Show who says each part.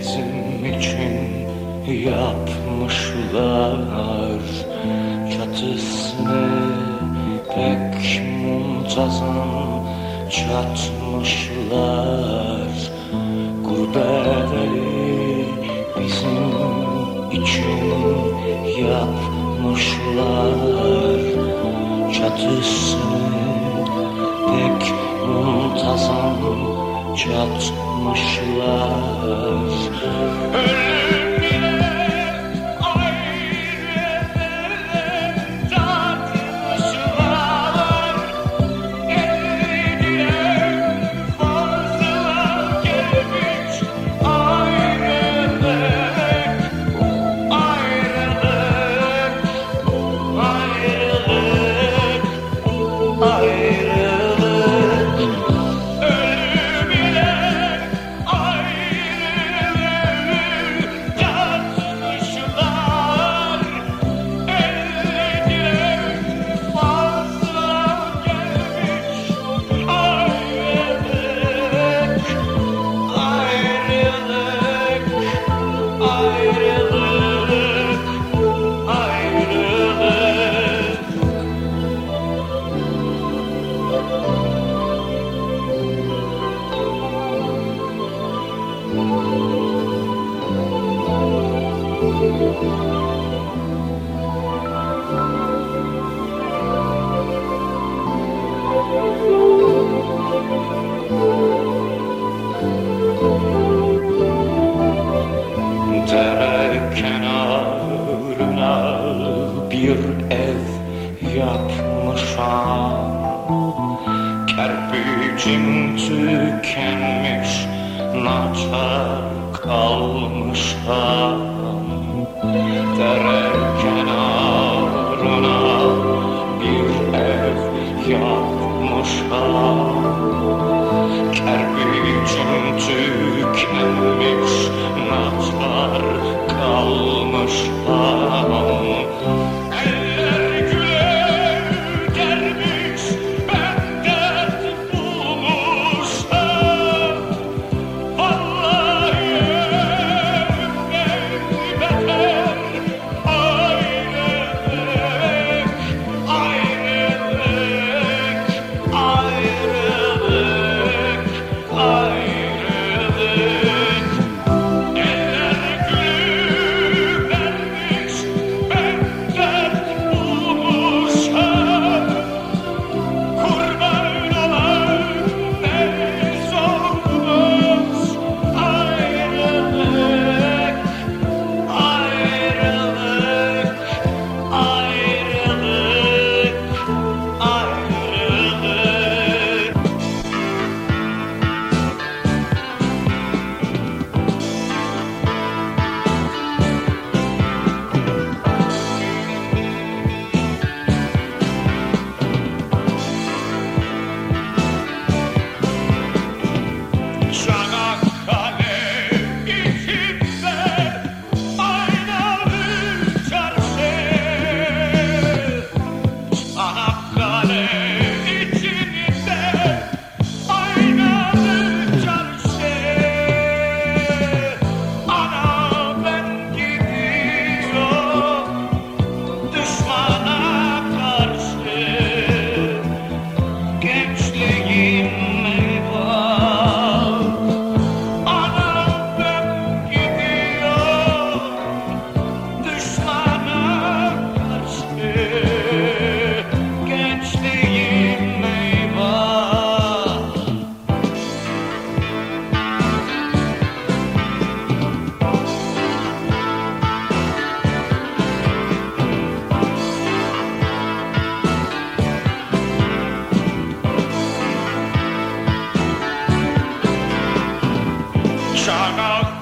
Speaker 1: bizim için yapmışlar Çatısını pek muntazam çatmışlar Gurbet eli bizim için yapmışlar Çatısını pek muntazam çatmışlar Ölüm bir ev yapmışam. Kerpiçin tükenmiş naçar kalmışam. Dere kenarına bir ev yapmışam. Kerpiçin tükenmiş shall